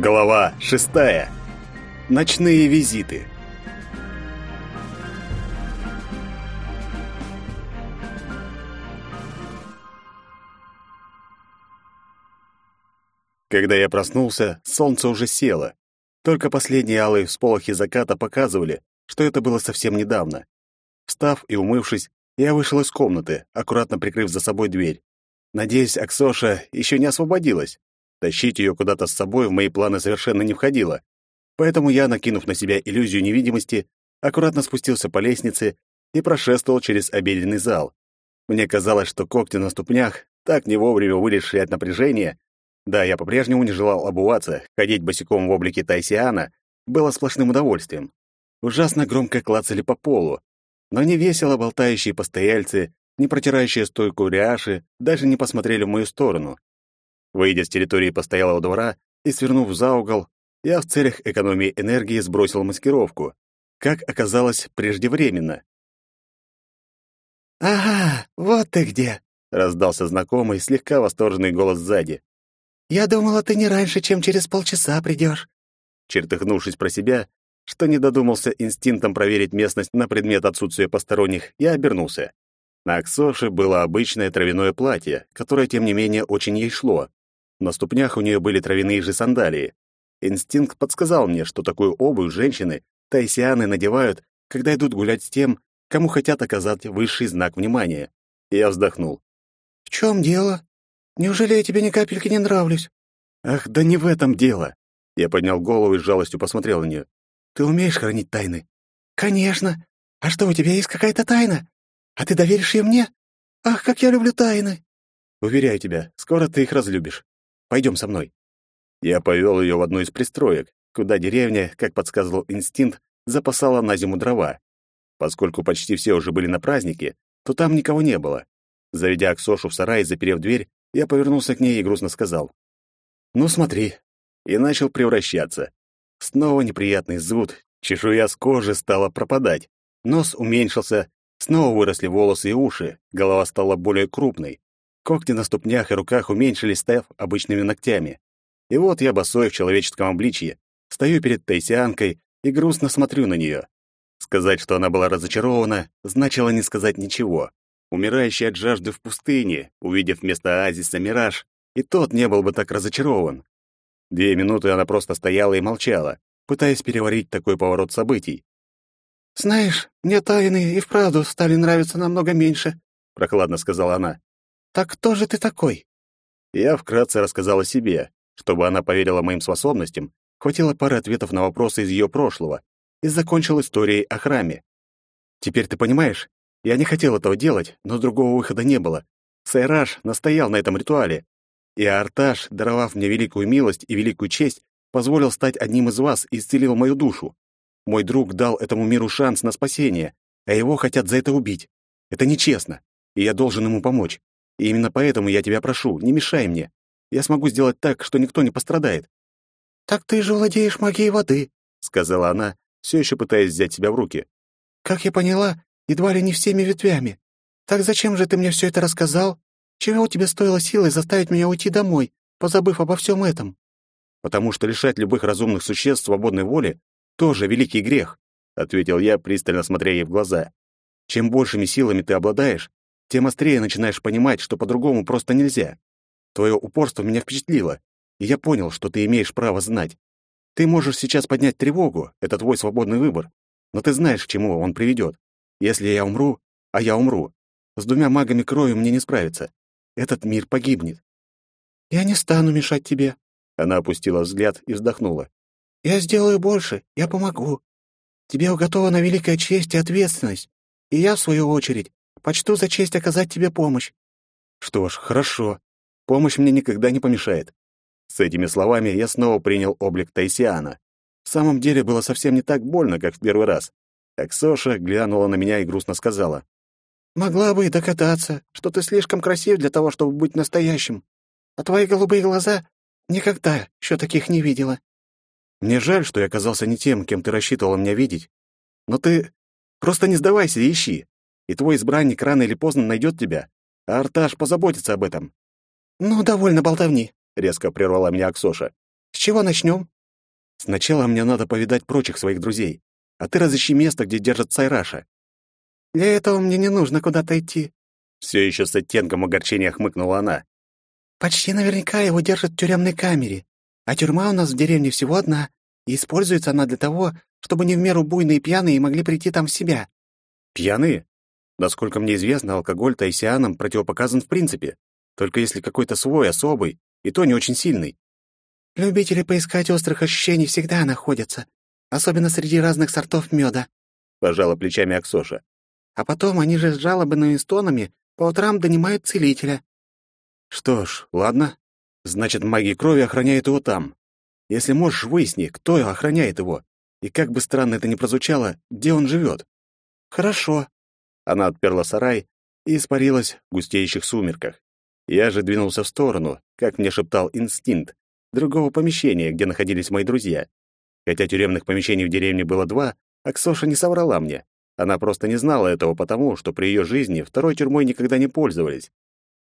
Глава шестая. Ночные визиты. Когда я проснулся, солнце уже село. Только последние алые всполохи заката показывали, что это было совсем недавно. Встав и умывшись, я вышел из комнаты, аккуратно прикрыв за собой дверь. Надеюсь, Аксоша еще не освободилась. Тащить ее куда-то с собой в мои планы совершенно не входило. Поэтому я, накинув на себя иллюзию невидимости, аккуратно спустился по лестнице и прошествовал через обеденный зал. Мне казалось, что когти на ступнях, так не вовремя вылезшие от напряжения, да, я по-прежнему не желал обуваться, ходить босиком в облике Тайсиана было сплошным удовольствием. Ужасно громко клацали по полу, но не весело болтающие постояльцы, не протирающие стойку ряши, даже не посмотрели в мою сторону. Выйдя с территории постоялого двора и свернув за угол, я в целях экономии энергии сбросил маскировку. Как оказалось, преждевременно. «Ага, вот ты где!» — раздался знакомый, слегка восторженный голос сзади. «Я думала, ты не раньше, чем через полчаса придешь». Чертыхнувшись про себя, что не додумался инстинктом проверить местность на предмет отсутствия посторонних, я обернулся. На Аксоше было обычное травяное платье, которое, тем не менее, очень ей шло. На ступнях у нее были травяные же сандалии. Инстинкт подсказал мне, что такую обувь женщины тайсианы надевают, когда идут гулять с тем, кому хотят оказать высший знак внимания. я вздохнул. «В чем дело? Неужели я тебе ни капельки не нравлюсь?» «Ах, да не в этом дело!» Я поднял голову и с жалостью посмотрел на нее. «Ты умеешь хранить тайны?» «Конечно. А что, у тебя есть какая-то тайна? А ты доверишь ее мне? Ах, как я люблю тайны!» «Уверяю тебя, скоро ты их разлюбишь. Пойдем со мной». Я повел ее в одну из пристроек, куда деревня, как подсказывал инстинкт, запасала на зиму дрова. Поскольку почти все уже были на празднике, то там никого не было. Заведя Аксошу в сарай и заперев дверь, я повернулся к ней и грустно сказал. «Ну смотри». И начал превращаться. Снова неприятный зуд, чешуя с кожи стала пропадать. Нос уменьшился, снова выросли волосы и уши, голова стала более крупной. Когти на ступнях и руках уменьшились, став обычными ногтями. И вот я босой в человеческом обличье, стою перед Тайсианкой и грустно смотрю на нее. Сказать, что она была разочарована, значило не сказать ничего. Умирающий от жажды в пустыне, увидев вместо оазиса мираж, и тот не был бы так разочарован. Две минуты она просто стояла и молчала, пытаясь переварить такой поворот событий. «Знаешь, мне тайны и вправду стали нравиться намного меньше», — прохладно сказала она. Так кто же ты такой? Я вкратце рассказал о себе. Чтобы она поверила моим способностям, хватило пары ответов на вопросы из ее прошлого и закончил историей о храме. Теперь ты понимаешь, я не хотел этого делать, но другого выхода не было. Сайраж настоял на этом ритуале, и Арташ, даровав мне великую милость и великую честь, позволил стать одним из вас и исцелил мою душу. Мой друг дал этому миру шанс на спасение, а его хотят за это убить. Это нечестно, и я должен ему помочь. И именно поэтому я тебя прошу, не мешай мне. Я смогу сделать так, что никто не пострадает». «Так ты же владеешь магией воды», — сказала она, все еще пытаясь взять себя в руки. «Как я поняла, едва ли не всеми ветвями. Так зачем же ты мне все это рассказал? Чего тебе стоило силой заставить меня уйти домой, позабыв обо всем этом?» «Потому что лишать любых разумных существ свободной воли тоже великий грех», — ответил я, пристально смотря ей в глаза. «Чем большими силами ты обладаешь, тем острее начинаешь понимать, что по-другому просто нельзя. Твое упорство меня впечатлило, и я понял, что ты имеешь право знать. Ты можешь сейчас поднять тревогу, это твой свободный выбор, но ты знаешь, к чему он приведет. Если я умру, а я умру, с двумя магами крови мне не справиться. Этот мир погибнет. Я не стану мешать тебе. Она опустила взгляд и вздохнула. Я сделаю больше, я помогу. Тебе уготована великая честь и ответственность, и я, в свою очередь, Почту за честь оказать тебе помощь». «Что ж, хорошо. Помощь мне никогда не помешает». С этими словами я снова принял облик Тайсиана. В самом деле было совсем не так больно, как в первый раз. Так Соша глянула на меня и грустно сказала. «Могла бы и догадаться, что ты слишком красив для того, чтобы быть настоящим. А твои голубые глаза никогда еще таких не видела». «Мне жаль, что я оказался не тем, кем ты рассчитывала меня видеть. Но ты просто не сдавайся и ищи и твой избранник рано или поздно найдет тебя, а Арташ позаботится об этом». «Ну, довольно болтовни», — резко прервала меня Аксоша. «С чего начнем? Сначала мне надо повидать прочих своих друзей, а ты разыщи место, где держат Сайраша. Для этого мне не нужно куда-то идти. Все еще с оттенком огорчения хмыкнула она. Почти наверняка его держат в тюремной камере, а тюрьма у нас в деревне всего одна, и используется она для того, чтобы не в меру буйные пьяные могли прийти там в себя. Пьяные? Насколько мне известно, алкоголь тайсианам противопоказан в принципе, только если какой-то свой, особый, и то не очень сильный. Любители поискать острых ощущений всегда находятся, особенно среди разных сортов меда. Пожала плечами Аксоша. А потом они же с жалобными стонами по утрам донимают целителя. Что ж, ладно. Значит, маги крови охраняют его там. Если можешь, выясни, кто охраняет его. И как бы странно это ни прозвучало, где он живет. Хорошо. Она отперла сарай и испарилась в густеющих сумерках. Я же двинулся в сторону, как мне шептал инстинкт, другого помещения, где находились мои друзья. Хотя тюремных помещений в деревне было два, Аксоша не соврала мне. Она просто не знала этого потому, что при ее жизни второй тюрьмой никогда не пользовались.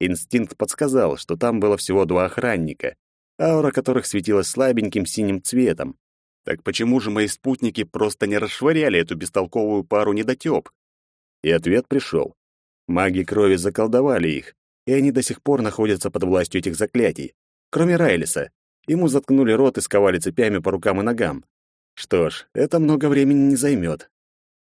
Инстинкт подсказал, что там было всего два охранника, аура которых светилась слабеньким синим цветом. Так почему же мои спутники просто не расшвыряли эту бестолковую пару недотёп? И ответ пришел. Маги крови заколдовали их, и они до сих пор находятся под властью этих заклятий. Кроме Райлиса, Ему заткнули рот и сковали цепями по рукам и ногам. Что ж, это много времени не займет.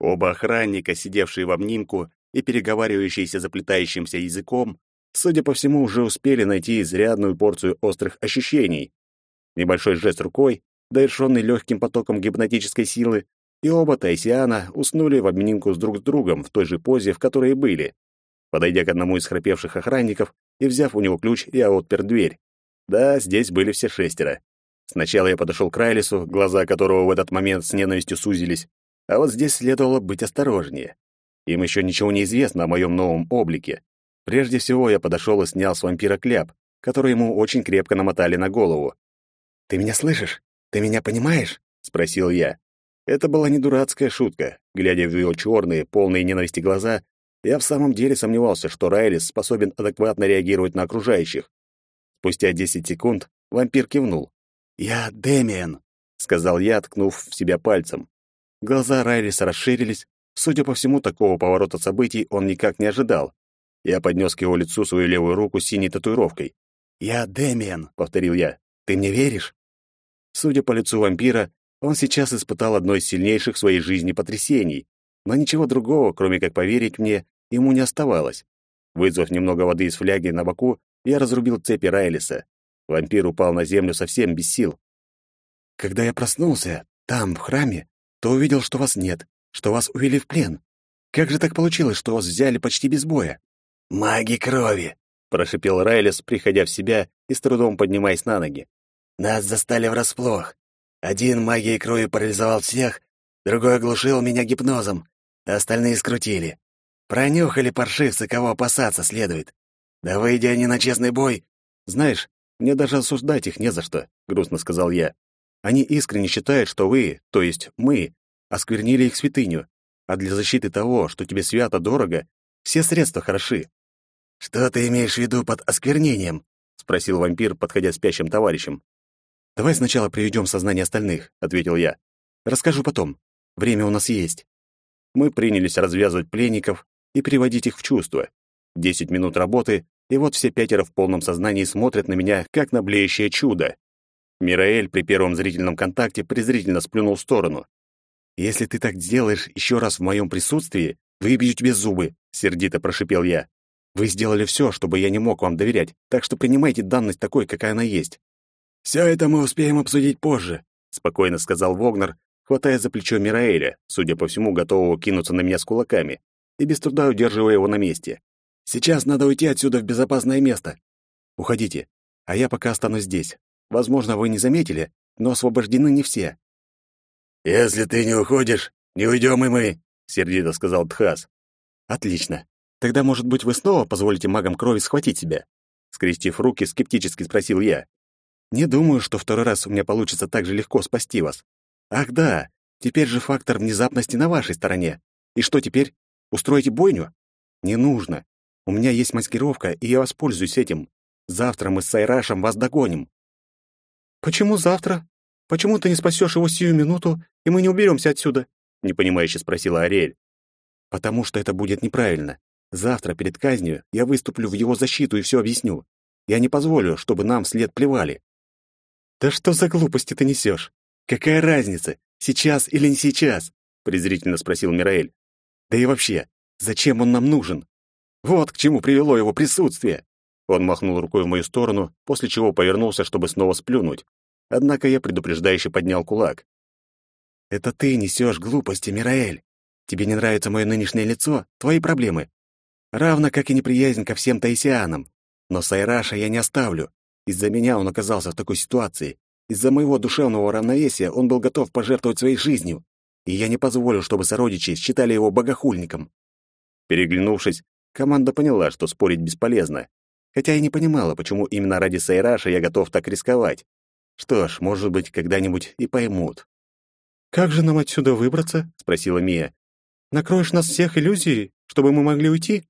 Оба охранника, сидевшие в обнимку и переговаривающиеся заплетающимся языком, судя по всему, уже успели найти изрядную порцию острых ощущений. Небольшой жест рукой, довершенный легким потоком гипнотической силы, и оба Тайсиана уснули в обнимку с друг с другом в той же позе, в которой и были. Подойдя к одному из храпевших охранников и взяв у него ключ, я отпер дверь. Да, здесь были все шестеро. Сначала я подошел к Райлису, глаза которого в этот момент с ненавистью сузились, а вот здесь следовало быть осторожнее. Им еще ничего не известно о моем новом облике. Прежде всего я подошел и снял с вампира кляп, который ему очень крепко намотали на голову. «Ты меня слышишь? Ты меня понимаешь?» — спросил я. Это была не дурацкая шутка. Глядя в его черные, полные ненависти глаза, я в самом деле сомневался, что Райлис способен адекватно реагировать на окружающих. Спустя десять секунд вампир кивнул. «Я Дэмиен», — сказал я, ткнув в себя пальцем. Глаза Райлиса расширились. Судя по всему, такого поворота событий он никак не ожидал. Я поднес к его лицу свою левую руку с синей татуировкой. «Я Дэмиен», — повторил я. «Ты мне веришь?» Судя по лицу вампира, он сейчас испытал одно из сильнейших в своей жизни потрясений, но ничего другого, кроме как поверить мне, ему не оставалось. Вызвав немного воды из фляги на боку, я разрубил цепи Райлиса. Вампир упал на землю совсем без сил. Когда я проснулся, там, в храме, то увидел, что вас нет, что вас увели в плен. Как же так получилось, что вас взяли почти без боя? Маги крови, прошипел Райлис, приходя в себя и с трудом поднимаясь на ноги. Нас застали врасплох. Один магией крови парализовал всех, другой оглушил меня гипнозом, а остальные скрутили. Пронюхали паршивцы, кого опасаться следует. Да выйдя они на честный бой, знаешь, мне даже осуждать их не за что, грустно сказал я. Они искренне считают, что вы, то есть мы, осквернили их святыню, а для защиты того, что тебе свято дорого, все средства хороши. Что ты имеешь в виду под осквернением? спросил вампир, подходя спящим товарищем. Давай сначала приведем сознание остальных, ответил я. Расскажу потом. Время у нас есть. Мы принялись развязывать пленников и приводить их в чувство. Десять минут работы, и вот все пятеро в полном сознании смотрят на меня, как на блеющее чудо. Мираэль при первом зрительном контакте презрительно сплюнул в сторону. «Если ты так сделаешь еще раз в моем присутствии, выбью тебе зубы», — сердито прошипел я. «Вы сделали все, чтобы я не мог вам доверять, так что принимайте данность такой, какая она есть». «Все это мы успеем обсудить позже», — спокойно сказал Вогнер, хватая за плечо Мираэля, судя по всему, готового кинуться на меня с кулаками, и без труда удерживая его на месте. Сейчас надо уйти отсюда в безопасное место. Уходите, а я пока останусь здесь. Возможно, вы не заметили, но освобождены не все. Если ты не уходишь, не уйдем и мы, сердито сказал Тхас. Отлично. Тогда, может быть, вы снова позволите магам крови схватить себя? Скрестив руки, скептически спросил я. Не думаю, что второй раз у меня получится так же легко спасти вас. Ах да, теперь же фактор внезапности на вашей стороне. И что теперь? Устроите бойню? Не нужно. У меня есть маскировка, и я воспользуюсь этим. Завтра мы с Сайрашем вас догоним». «Почему завтра? Почему ты не спасешь его сию минуту, и мы не уберемся отсюда?» — непонимающе спросила Ариэль. «Потому что это будет неправильно. Завтра перед казнью я выступлю в его защиту и все объясню. Я не позволю, чтобы нам вслед плевали». «Да что за глупости ты несешь? Какая разница, сейчас или не сейчас?» — презрительно спросил Мираэль. «Да и вообще, зачем он нам нужен? Вот к чему привело его присутствие!» Он махнул рукой в мою сторону, после чего повернулся, чтобы снова сплюнуть. Однако я предупреждающе поднял кулак. «Это ты несешь глупости, Мираэль. Тебе не нравится мое нынешнее лицо? Твои проблемы. Равно как и неприязнь ко всем таисианам. Но Сайраша я не оставлю. Из-за меня он оказался в такой ситуации. Из-за моего душевного равновесия он был готов пожертвовать своей жизнью. И я не позволю, чтобы сородичи считали его богохульником. Переглянувшись, команда поняла, что спорить бесполезно. Хотя и не понимала, почему именно ради Сайраша я готов так рисковать. Что ж, может быть, когда-нибудь и поймут. «Как же нам отсюда выбраться?» — спросила Мия. «Накроешь нас всех иллюзией, чтобы мы могли уйти?»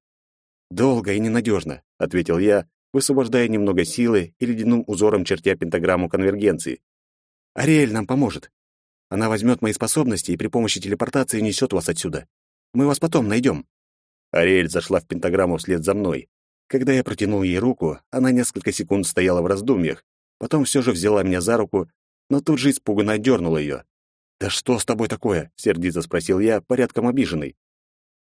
«Долго и ненадежно», — ответил я, высвобождая немного силы и ледяным узором чертя пентаграмму конвергенции. «Ариэль нам поможет. Она возьмет мои способности и при помощи телепортации несет вас отсюда. Мы вас потом найдем». Ариэль зашла в пентаграмму вслед за мной. Когда я протянул ей руку, она несколько секунд стояла в раздумьях, потом все же взяла меня за руку, но тут же испуганно отдернула ее. «Да что с тобой такое?» — сердито спросил я, порядком обиженный.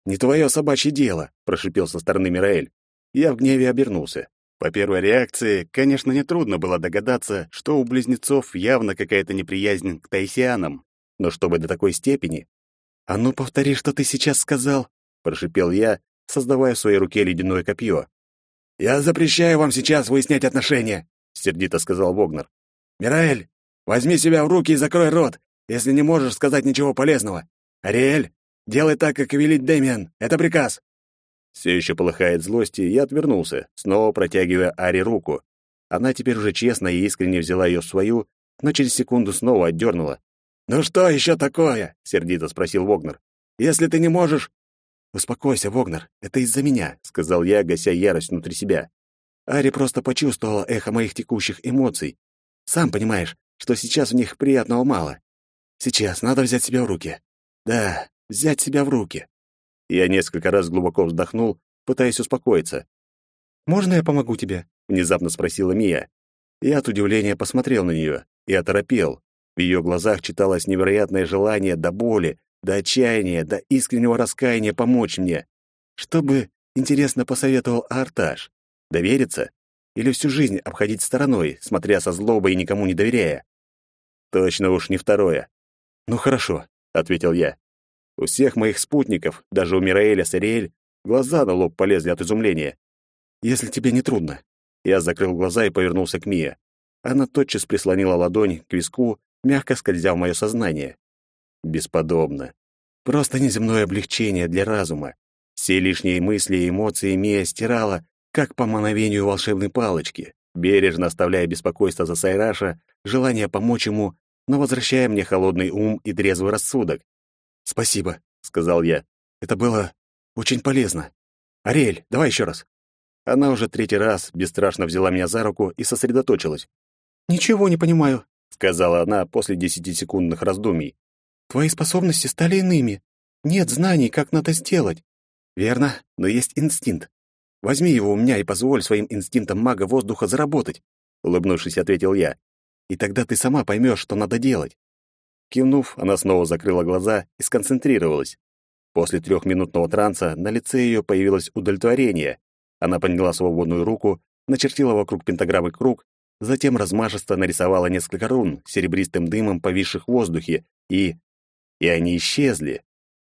«Не твое собачье дело», — прошипел со стороны Мираэль. Я в гневе обернулся. По первой реакции, конечно, нетрудно было догадаться, что у близнецов явно какая-то неприязнь к таисианам. Но чтобы до такой степени... «А ну, повтори, что ты сейчас сказал», — прошипел я, создавая в своей руке ледяное копье. «Я запрещаю вам сейчас выяснять отношения», — сердито сказал Вогнер. «Мираэль, возьми себя в руки и закрой рот, если не можешь сказать ничего полезного. Ариэль, делай так, как велит Дэмиан. Это приказ». Все еще полыхает злостью, я отвернулся, снова протягивая Ари руку. Она теперь уже честно и искренне взяла ее в свою, но через секунду снова отдернула. «Ну что еще такое?» — сердито спросил Вогнер. «Если ты не можешь...» «Успокойся, Вогнер, это из-за меня», — сказал я, гася ярость внутри себя. Ари просто почувствовала эхо моих текущих эмоций. Сам понимаешь, что сейчас в них приятного мало. Сейчас надо взять себя в руки. Да, взять себя в руки. Я несколько раз глубоко вздохнул, пытаясь успокоиться. «Можно я помогу тебе?» — внезапно спросила Мия. Я от удивления посмотрел на нее и оторопел. В ее глазах читалось невероятное желание до боли, до отчаяния, до искреннего раскаяния помочь мне. Что бы, интересно, посоветовал Арташ? Довериться? Или всю жизнь обходить стороной, смотря со злобой и никому не доверяя? Точно уж не второе. «Ну хорошо», — ответил я. У всех моих спутников, даже у Мираэля с Ариэль, глаза на лоб полезли от изумления. «Если тебе не трудно». Я закрыл глаза и повернулся к Мие. Она тотчас прислонила ладонь к виску, мягко скользя в мое сознание. Бесподобно. Просто неземное облегчение для разума. Все лишние мысли и эмоции Мия стирала, как по мановению волшебной палочки, бережно оставляя беспокойство за Сайраша, желание помочь ему, но возвращая мне холодный ум и трезвый рассудок. «Спасибо», — сказал я. «Это было очень полезно. Ариэль, давай еще раз». Она уже третий раз бесстрашно взяла меня за руку и сосредоточилась. «Ничего не понимаю», — сказала она после десятисекундных раздумий. «Твои способности стали иными. Нет знаний, как надо сделать». «Верно, но есть инстинкт. Возьми его у меня и позволь своим инстинктам мага воздуха заработать», — улыбнувшись, ответил я. «И тогда ты сама поймешь, что надо делать. Кивнув, она снова закрыла глаза и сконцентрировалась. После трехминутного транса на лице ее появилось удовлетворение. Она подняла свободную руку, начертила вокруг пентаграммы круг, затем размашисто нарисовала несколько рун серебристым дымом, повисших в воздухе, и... И они исчезли.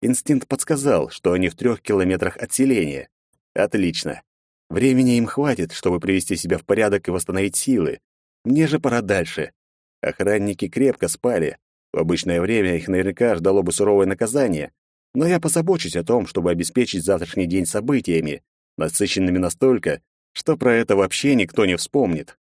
Инстинкт подсказал, что они в трех километрах от селения. Отлично. Времени им хватит, чтобы привести себя в порядок и восстановить силы. Мне же пора дальше. Охранники крепко спали, в обычное время их наверняка ждало бы суровое наказание, но я позабочусь о том, чтобы обеспечить завтрашний день событиями, насыщенными настолько, что про это вообще никто не вспомнит.